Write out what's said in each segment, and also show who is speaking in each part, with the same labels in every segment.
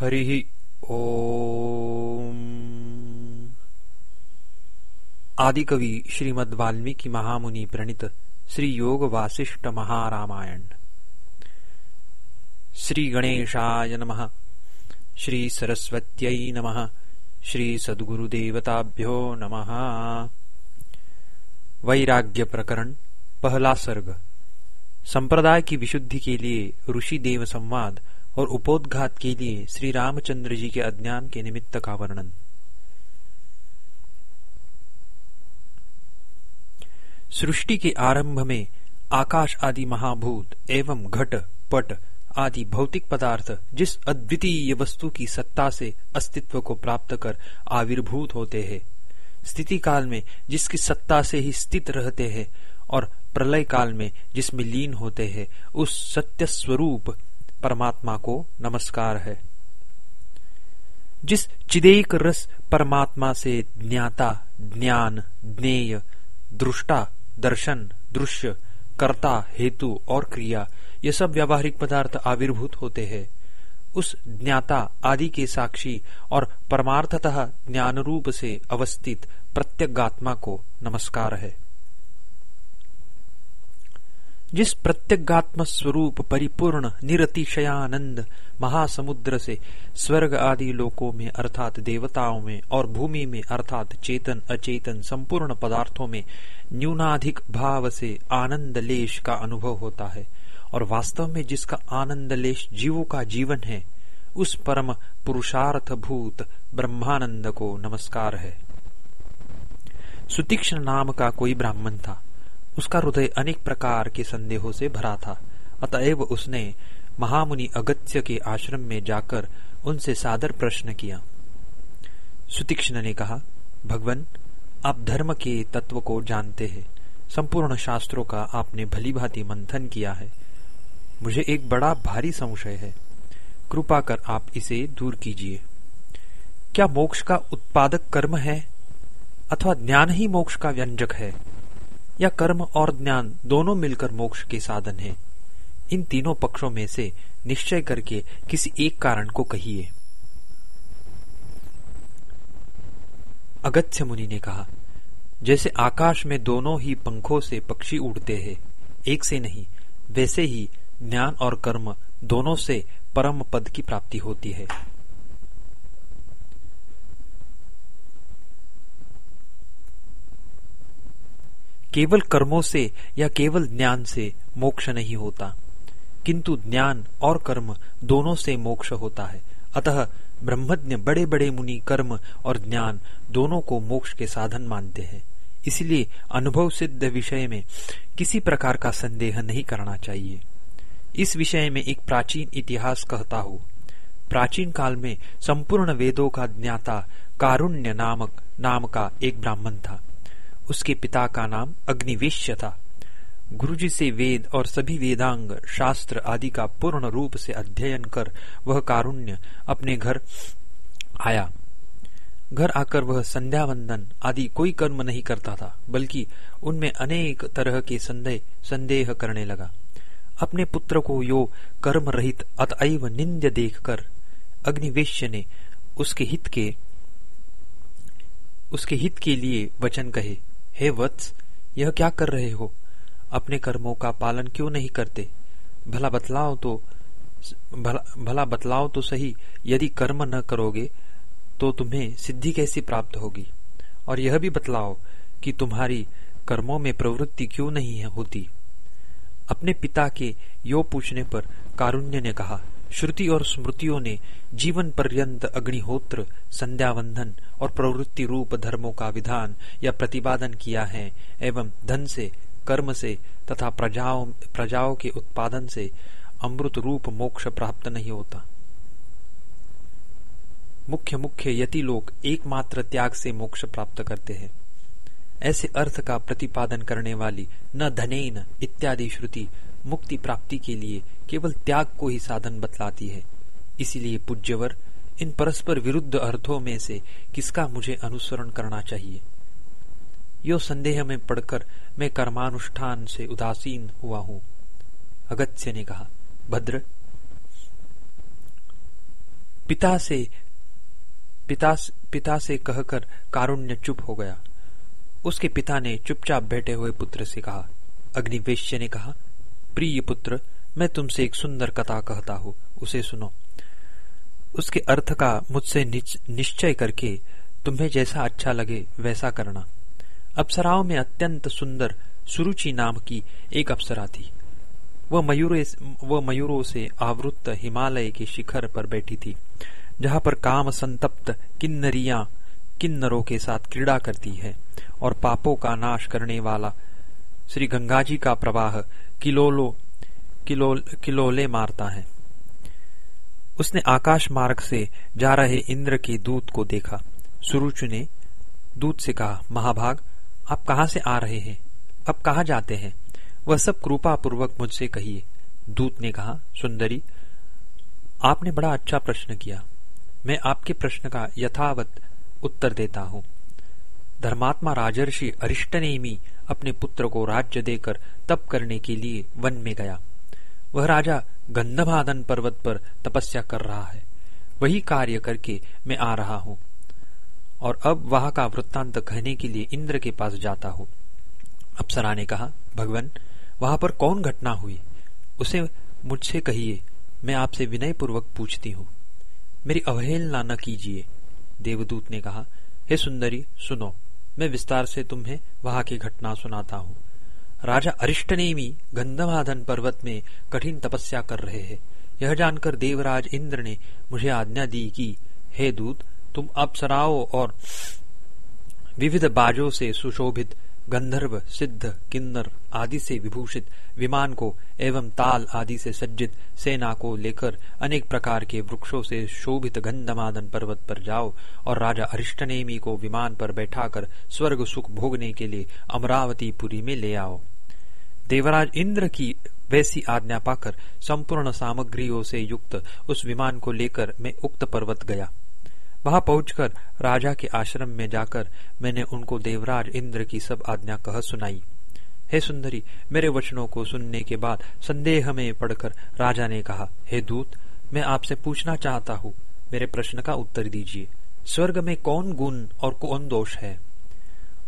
Speaker 1: हरिः ओम। आदिकवि श्रीमद् वाल्मीकि महामुनि प्रणीत श्री योग वासिष्ठ महारामायण श्री गणेशाय नमः। श्री सरस्वत्यै नमः। श्री सद्गुरुदेवताभ्यो नमः। वैराग्य प्रकरण पहला सर्ग। संप्रदाय की विशुद्धि के लिए ऋषि देव संवाद और उपोदघात के लिए श्री रामचंद्र जी के अज्ञान के निमित्त का वर्णन। सृष्टि के आरंभ में आकाश आदि महाभूत एवं घट, पट आदि भौतिक पदार्थ जिस अद्वितीय वस्तु की सत्ता से अस्तित्व को प्राप्त कर आविर्भूत होते हैं, स्थिति काल में जिसकी सत्ता से ही स्थित रहते हैं और प्रलय काल में जिसमें लीन होते हैं, उस सत्य स्वरूप परमात्मा को नमस्कार है। जिस चिदेक रस परमात्मा से ज्ञाता, ज्ञान, ज्ञेय, दृष्टा, दर्शन, दृश्य, कर्ता, हेतु और क्रिया, ये सब व्यावहारिक पदार्थ आविर्भूत होते हैं। उस ज्ञाता आदि के साक्षी और परमार्थतः ज्ञान रूप से अवस्थित प्रत्यगात्मा को नमस्कार है। जिस प्रत्यगात्म स्वरूप परिपूर्ण, निरतिशयानंद महासमुद्र से स्वर्ग आदि लोकों में, अर्थात देवताओं में और भूमि में, अर्थात चेतन, अचेतन संपूर्ण पदार्थों में, न्यूनाधिक भाव से आनंद लेश का अनुभव होता है और वास्तव में जिसका आनंद लेश जीवों का जीवन है, उस परम पुरुषार्थ भूत ब्रह्मानंद को नमस्कार है। सुतीक्षण नाम का कोई ब्राह्मण था। उसका हृदय अनेक प्रकार के संदेहों से भरा था। अतएव उसने महामुनि अगत्य के आश्रम में जाकर उनसे सादर प्रश्न किया। सुतीक्ष्ण ने कहा, भगवान, आप धर्म के तत्व को जानते हैं। संपूर्ण शास्त्रों का आपने भली भांति मंथन किया है। मुझे एक बड़ा भारी संशय है। कृपा कर आप इसे दूर कीजिए। क्या मोक्ष का उत्पादक कर्म है? अथवा ज्ञान ही मोक्ष का व्यंजक है? या कर्म और ज्ञान दोनों मिलकर मोक्ष के साधन हैं। इन तीनों पक्षों में से निश्चय करके किसी एक कारण को कहिए। अगत्य मुनि ने कहा, जैसे आकाश में दोनों ही पंखों से पक्षी उड़ते हैं, एक से नहीं, वैसे ही ज्ञान और कर्म दोनों से परम पद की प्राप्ति होती है। केवल कर्मों से या केवल ज्ञान से मोक्ष नहीं होता। किंतु ज्ञान और कर्म दोनों से मोक्ष होता है। अतः ब्रह्मज्ञ बड़े बड़े मुनि कर्म और ज्ञान दोनों को मोक्ष के साधन मानते हैं। इसलिए अनुभव सिद्ध विषय में किसी प्रकार का संदेह नहीं करना चाहिए। इस विषय में एक प्राचीन इतिहास कहता हूँ। प्राचीन काल में संपूर्ण वेदों का ज्ञाता कारुण्य नामक, नाम का एक ब्राह्मण था। उसके पिता का नाम अग्निवेश्य था। गुरुजी से वेद और सभी वेदांग शास्त्र आदि का पूर्ण रूप से अध्ययन कर वह कारुण्य अपने घर आया। घर आकर वह संध्या वंदन आदि कोई कर्म नहीं करता था, बल्कि उनमें अनेक तरह के संदेह संदेह करने लगा। अपने पुत्र को यो कर्म रहित अतएव निंद्य देखकर अग्निवेश्य ने उसके हित के, उसके हित के लिए वचन कहे। हे वत्स यह क्या कर रहे हो? अपने कर्मों का पालन क्यों नहीं करते? भला बतलाओ तो भला, भला बतलाओ तो सही यदि कर्म न करोगे तो तुम्हें सिद्धि कैसी प्राप्त होगी? और यह भी बतलाओ कि तुम्हारी कर्मों में प्रवृत्ति क्यों नहीं है होती? अपने पिता के यो पूछने पर कारुण्य ने कहा श्रुति और स्मृतियों ने जीवन पर्यंत अग्निहोत्र संध्यावंधन और प्रवृत्ति रूप धर्मों का विधान या प्रतिपादन किया है, एवं धन से, कर्म से, तथा प्रजाओं प्रजाओं के उत्पादन से अमृत रूप मोक्ष प्राप्त नहीं होता। मुख्य मुख्य यति लोग एकमात्र त्याग से मोक्ष प्राप्त करते हैं। ऐसे अर्थ का प्रतिपादन करने वाली न धनेन इत्यादि श्रुति मुक्ति प्राप्ति के लिए केवल त्याग को ही साधन बतलाती है। इसीलिए पूज्यवर इन परस्पर विरुद्ध अर्थों में से किसका मुझे अनुसरण करना चाहिए? यो संदेह में पढ़कर मैं कर्मानुष्ठान से उदासीन हुआ हूँ, अगत्य ने कहा। भद्र। पिता से, पिता पिता से कहकर कारुण्य चुप हो गया। उसके पिता ने चुपचाप बैठे हुए पुत्र से कहा। अग्निवेश्य ने कहा, प्रिय पुत्र, मैं तुमसे एक सुंदर कथा कहता हूँ, उसे सुनो। उसके अर्थ का मुझसे निश्चय करके तुम्हें जैसा अच्छा लगे वैसा करना। अप्सराओं में अत्यंत सुंदर सुरुचि नाम की एक अप्सरा थी। वह मयूर वह मयूरों से आवृत्त हिमालय के शिखर पर बैठी थी जहाँ पर काम संतप्त किन्नरिया किन्नरों के साथ क्रीड़ा करती है और पापों का नाश करने वाला श्री गंगाजी का प्रवाह किलोलो किलोल, किलोले मारता है। उसने आकाश मार्ग से जा रहे इंद्र के दूत को देखा। सुरुचु ने दूत से कहा, महाभाग, आप कहा से आ रहे हैं? अब कहा जाते हैं? वह सब कृपा पूर्वक मुझसे कहिए। दूत ने कहा, सुंदरी, आपने बड़ा अच्छा प्रश्न किया। मैं आपके प्रश्न का यथावत उत्तर देता हूँ। धर्मात्मा राजर्षि अरिष्टनेमी अपने पुत्र को राज्य देकर तप करने के लिए वन में गया। वह राजा गंधमादन पर्वत पर तपस्या कर रहा है। वही कार्य करके मैं आ रहा हूँ और अब वहाँ का वृत्तांत कहने के लिए इंद्र के पास जाता हूँ। अप्सरा ने कहा, भगवान, वहाँ पर कौन घटना हुई? उसे मुझसे कहिए, मैं आपसे विनय पूर्वक पूछती हूँ। मेरी अवहेलना न कीजिए, देवदूत ने कहा, हे सुंदरी, सुनो, मैं विस्तार से तुम्हें वहाँ की घटना सुनाता हूँ। राजा अरिष्ट अरिष्टनेमी गंधमाधन पर्वत में कठिन तपस्या कर रहे हैं। यह जानकर देवराज इंद्र ने मुझे आज्ञा दी कि, हे दूत, तुम अप्सराओं और विविध बाजों से सुशोभित गंधर्व, सिद्ध, किन्नर आदि से विभूषित, विमान को एवं ताल आदि से सज्जित, सेना को लेकर अनेक प्रकार के वृक्षों से शोभित गंधमादन पर्वत पर जाओ और राजा अरिष्टनेमी को विमान पर बैठाकर स्वर्ग सुख भोगने के लिए अमरावती पुरी में ले आओ। देवराज इंद्र की वैसी आज्ञा पाकर संपूर्ण सामग्रियों से युक्त उस विमान को लेकर मैं उक्त पर्वत गया। वहाँ पहुंचकर राजा के आश्रम में जाकर मैंने उनको देवराज इंद्र की सब आज्ञा कह सुनाई। हे सुंदरी, मेरे वचनों को सुनने के बाद संदेह में पड़कर राजा ने कहा, हे दूत, मैं आपसे पूछना चाहता हूँ, मेरे प्रश्न का उत्तर दीजिए। स्वर्ग में कौन गुण और कौन दोष है?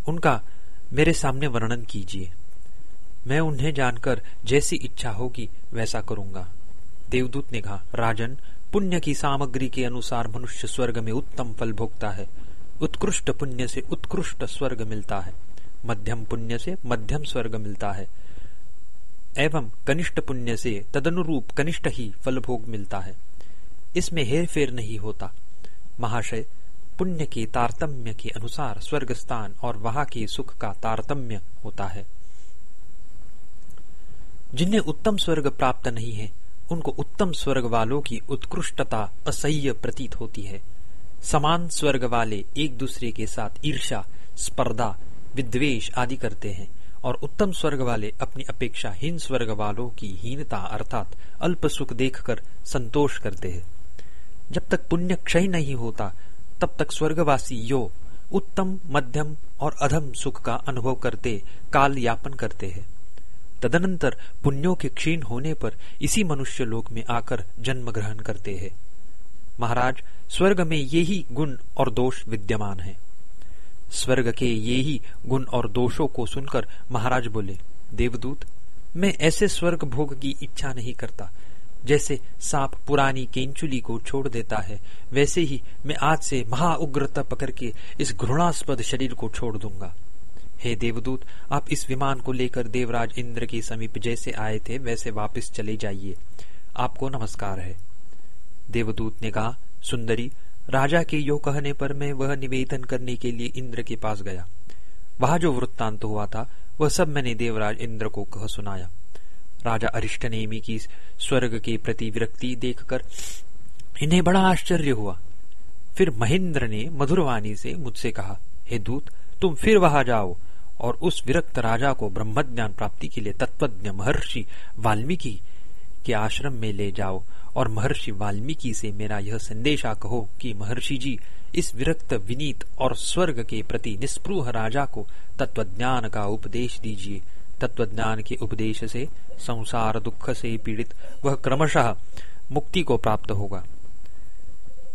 Speaker 1: उनका मेरे सामने वर्णन कीजिए। मैं उन्हें जानकर जैसी इच्छा होगी, वैसा करूँगा। देवदूत ने कहा, राजन पुण्य की सामग्री के अनुसार मनुष्य स्वर्ग में उत्तम फल भोगता है। उत्कृष्ट पुण्य से उत्कृष्ट स्वर्ग मिलता है। मध्यम पुण्य से मध्यम स्वर्ग मिलता है। एवं कनिष्ठ पुण्य से तदनुरूप कनिष्ठ ही फल भोग मिलता है। इसमें हेर फेर नहीं होता। महाशय, पुण्य के तारतम्य के अनुसार स्वर्ग स्थान और वहाँ के सुख का तारतम्य होता है। जिन्हें उत्तम स्वर्ग प्राप्त नहीं है उनको उत्तम स्वर्ग वालों की उत्कृष्टता असह्य प्रतीत होती है। समान स्वर्ग वाले एक दूसरे के साथ ईर्षा स्पर्धा विद्वेश आदि करते हैं और उत्तम स्वर्ग वाले अपनी अपेक्षा हीन स्वर्ग वालों की हीनता अर्थात अल्प सुख देखकर संतोष करते हैं। जब तक पुण्य क्षय नहीं होता, तब तक स्वर्गवासी यो उत्तम, मध्यम और अधम सुख का अनुभव करते काल यापन करते हैं। तदनंतर पुण्यों के क्षीण होने पर इसी मनुष्य लोक में आकर जन्म ग्रहण करते हैं। महाराज, स्वर्ग में ये ही गुण और दोष विद्यमान है। स्वर्ग के ये ही गुण और दोषों को सुनकर महाराज बोले, देवदूत, मैं ऐसे स्वर्ग भोग की इच्छा नहीं करता। जैसे सांप पुरानी केंचुली को छोड़ देता है, वैसे ही मैं आज से महाउग्रता पकड़ के इस घृणास्पद शरीर को छोड़ दूँगा। हे देवदूत, आप इस विमान को लेकर देवराज इंद्र के समीप जैसे आए थे, वैसे वापस चले जाइए। आपको नमस्कार है। देवदूत ने कहा, सुंदरी, राजा के यो कहने पर मैं वह निवेदन करने के लिए इंद्र के पास गया। वहाँ जो वृत्तांत हुआ था, वह सब मैंने देवराज इंद्र को कह सुनाया। राजा अरिष्टनेमी की स्वर्ग के प्रति विरक्ति देखकर इन्हें बड़ा आश्चर्य हुआ। फिर महेंद्र ने मधुरवाणी से मुझसे कहा, हे दूत, तुम फिर वहाँ जाओ। और उस विरक्त राजा को ब्रह्म ज्ञान प्राप्ति के लिए तत्वज्ञ महर्षि वाल्मीकि के आश्रम में ले जाओ और महर्षि वाल्मीकि से मेरा यह संदेशा कहो कि महर्षि जी, इस विरक्त विनीत और स्वर्ग के प्रति निस्पृह राजा को तत्वज्ञान का उपदेश दीजिए। तत्वज्ञान के उपदेश से संसार दुख से पीड़ित, वह क्रमशः मुक्ति को प्राप्त होगा।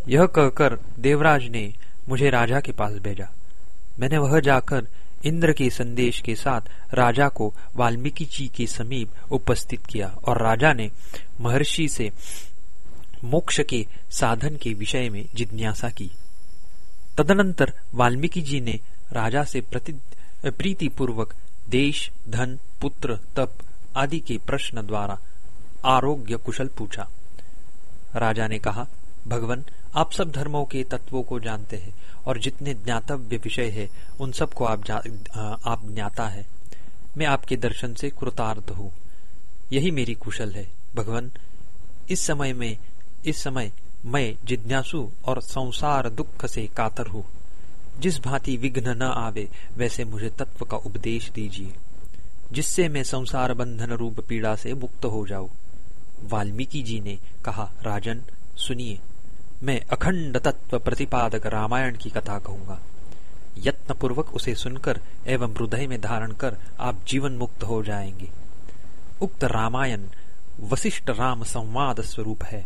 Speaker 1: यह कहकर देवराज ने मुझे राजा के पास भेजा। मैंने वह जाकर इंद्र के संदेश के साथ राजा को वाल्मीकि जी के समीप उपस्थित किया और राजा ने महर्षि से मोक्ष के साधन के विषय में जिज्ञासा की। तदनंतर वाल्मीकि जी ने राजा से प्रीति पूर्वक देश, धन, पुत्र, तप आदि के प्रश्न द्वारा आरोग्य कुशल पूछा। राजा ने कहा, भगवान आप सब धर्मों के तत्वों को जानते हैं और जितने ज्ञातव्य विषय है, उन सबको आप आप ज्ञाता है। मैं आपके दर्शन से कृतार्थ हूँ। यही मेरी कुशल है। भगवान, इस समय में, इस समय मैं जिज्ञासु और संसार दुख से कातर हूँ। जिस भांति विघ्न न आवे, वैसे मुझे तत्व का उपदेश दीजिए, जिससे मैं संसार बंधन रूप पीड़ा से मुक्त हो जाऊँ। वाल्मीकि जी ने कहा, राजन, सुनिए। मैं अखंड तत्व प्रतिपादक रामायण की कथा कहूँगा। यत्न पूर्वक उसे सुनकर एवं हृदय में धारण कर आप जीवन मुक्त हो जाएँगे। उक्त रामायण वशिष्ठ राम संवाद स्वरूप है।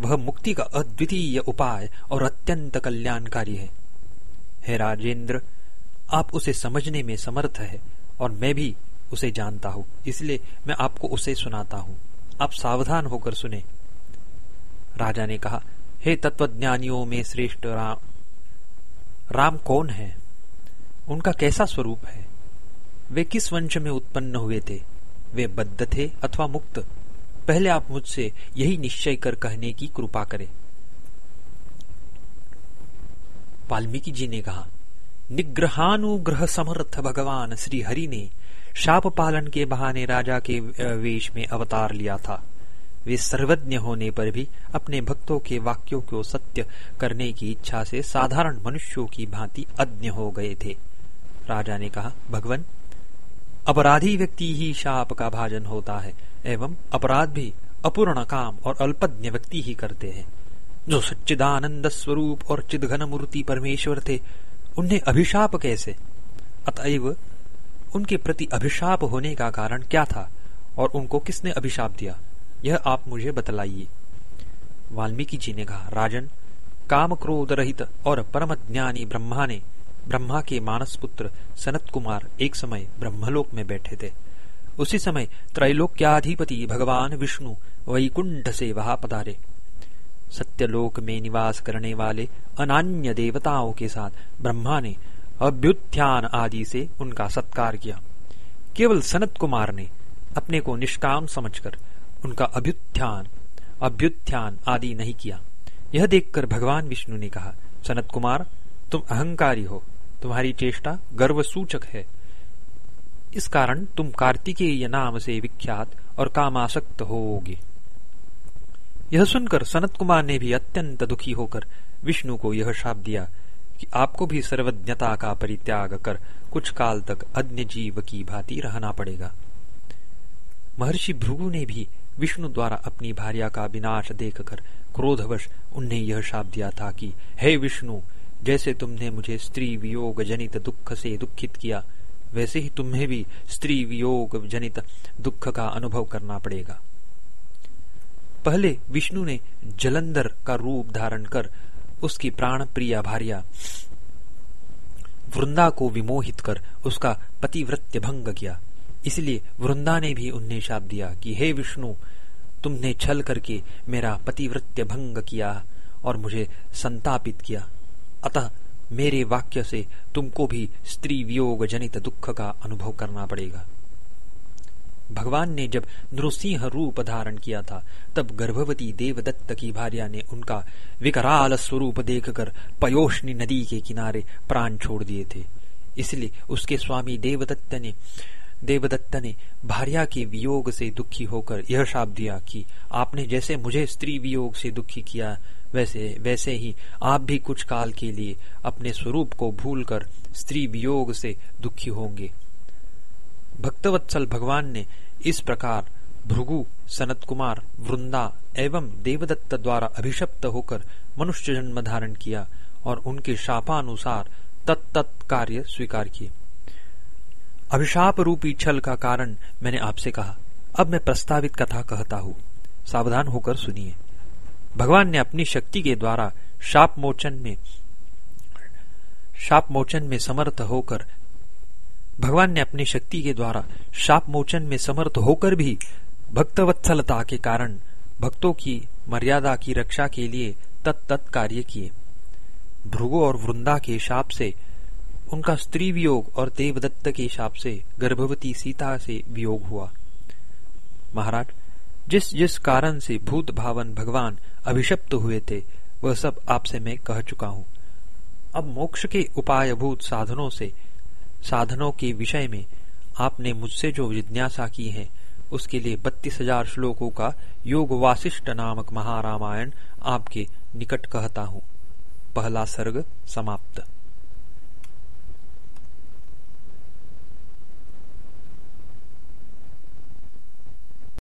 Speaker 1: वह मुक्ति का अद्वितीय उपाय और अत्यंत कल्याणकारी है। हे राजेंद्र, आप उसे समझने में समर्थ है और मैं भी उसे जानता हूँ, इसलिए मैं आपको उसे सुनाता हूँ। आप सावधान होकर सुने। राजा ने कहा हे तत्वज्ञानियों में श्रेष्ठ राम राम कौन है? उनका कैसा स्वरूप है? वे किस वंश में उत्पन्न हुए थे? वे बद्ध थे अथवा मुक्त? पहले आप मुझसे यही निश्चय कर कहने की कृपा करें। वाल्मीकि जी ने कहा, निग्रहानुग्रह समर्थ भगवान श्री हरि ने शाप पालन के बहाने राजा के वेश में अवतार लिया था। वे सर्वज्ञ होने पर भी अपने भक्तों के वाक्यों को सत्य करने की इच्छा से साधारण मनुष्यों की भांति अज्ञ हो गए थे। राजा ने कहा, भगवान, अपराधी व्यक्ति ही शाप का भाजन होता है, एवं अपराध भी अपूर्ण काम और अल्पज्ञ व्यक्ति ही करते हैं। जो सच्चिदानंद स्वरूप और चिदघन मूर्ति परमेश्वर थे उन्हें अभिशाप कैसे? अतएव उनके प्रति अभिशाप होने का कारण क्या था, और उनको किसने अभिशाप दिया? यह आप मुझे बतलाइए। वाल्मीकि जी ने कहा, राजन काम क्रोध रहित और परम ज्ञानी ब्रह्मा ने ब्रह्मा के मानस पुत्र सनत कुमार एक समय ब्रह्मलोक में बैठे थे। उसी समय त्रैलोक्याधिपति भगवान विष्णु वैकुंठ से वहाँ पधारे। सत्यलोक में निवास करने वाले अनान्य देवताओं के साथ ब्रह्मा ने अभ्युत्थान आदि से उनका सत्कार किया। केवल सनत कुमार ने अपने को निष्काम समझकर उनका अभ्युत्थान अभ्युत्थान आदि नहीं किया। यह देखकर भगवान विष्णु ने कहा, सनत कुमार, तुम अहंकारी हो, तुम्हारी चेष्टा गर्व सूचक है। इस कारण तुम कार्तिकेय नाम से विख्यात और कामासक्त होगे। यह सुनकर सनत कुमार ने भी अत्यंत दुखी होकर विष्णु को यह शाप दिया कि आपको भी सर्वज्ञता का परित्याग कर कुछ काल तक अन्य जीव की भांति रहना पड़ेगा। महर्षि भृगु ने भी विष्णु द्वारा अपनी भार्या का विनाश देखकर क्रोधवश उन्हें यह शाप दिया था कि हे विष्णु, जैसे तुमने मुझे स्त्री वियोग जनित दुख से दुखित किया, वैसे ही तुम्हें भी स्त्री वियोग जनित दुख का अनुभव करना पड़ेगा। पहले विष्णु ने जलंधर का रूप धारण कर उसकी प्राण प्रिया भार्या वृंदा को विमोहित कर उसका पतिव्रत्य भंग किया। इसलिए वृंदा ने भी उन्हें शाप दिया कि हे विष्णु, तुमने छल करके मेरा पतिवृत्य भंग किया और मुझे संतापित किया। अतः मेरे वाक्य से तुमको भी स्त्री वियोग जनित दुख का अनुभव करना पड़ेगा। भगवान ने जब नृसिंह रूप धारण किया था, तब गर्भवती देवदत्त की भार्या ने उनका विकराल स्वरूप देखकर पयोष्णी नदी के किनारे प्राण छोड़ दिए थे। इसलिए उसके स्वामी देवदत्त ने देवदत्त ने भार्या के वियोग से दुखी होकर यह शाप दिया कि आपने जैसे मुझे स्त्री वियोग से दुखी किया, वैसे वैसे ही आप भी कुछ काल के लिए अपने स्वरूप को भूलकर स्त्री वियोग से दुखी होंगे। भक्तवत्सल भगवान ने इस प्रकार भृगु सनत कुमार वृंदा एवं देवदत्त द्वारा अभिशप्त होकर मनुष्य जन्म धारण किया और उनके शापानुसार तत्त कार्य स्वीकार किए। अभिशाप रूपी छल का कारण मैंने आपसे कहा। अब मैं प्रस्तावित कथा कहता हूँ। सावधान होकर सुनिए। भगवान ने अपनी शक्ति के द्वारा शाप मोचन में शाप मोचन में समर्थ होकर भगवान ने अपनी शक्ति के द्वारा शाप मोचन में समर्थ होकर भी भक्तवत्सलता के कारण भक्तों की मर्यादा की रक्षा के लिए तत्त कार्य किए। भृगु और वृंदा के शाप से उनका स्त्री वियोग और देवदत्त के शाप से गर्भवती सीता से वियोग हुआ। महाराज, जिस जिस कारण से भूत भावन भगवान अभिशप्त हुए थे, वह सब आपसे मैं कह चुका हूँ। अब मोक्ष के उपायभूत साधनों से, साधनों के विषय में आपने मुझसे जो जिज्ञासा की है, उसके लिए बत्तीस हज़ार श्लोकों का योग वासिष्ठ नामक महारामायण आपके निकट कहता हूँ। पहला सर्ग समाप्त।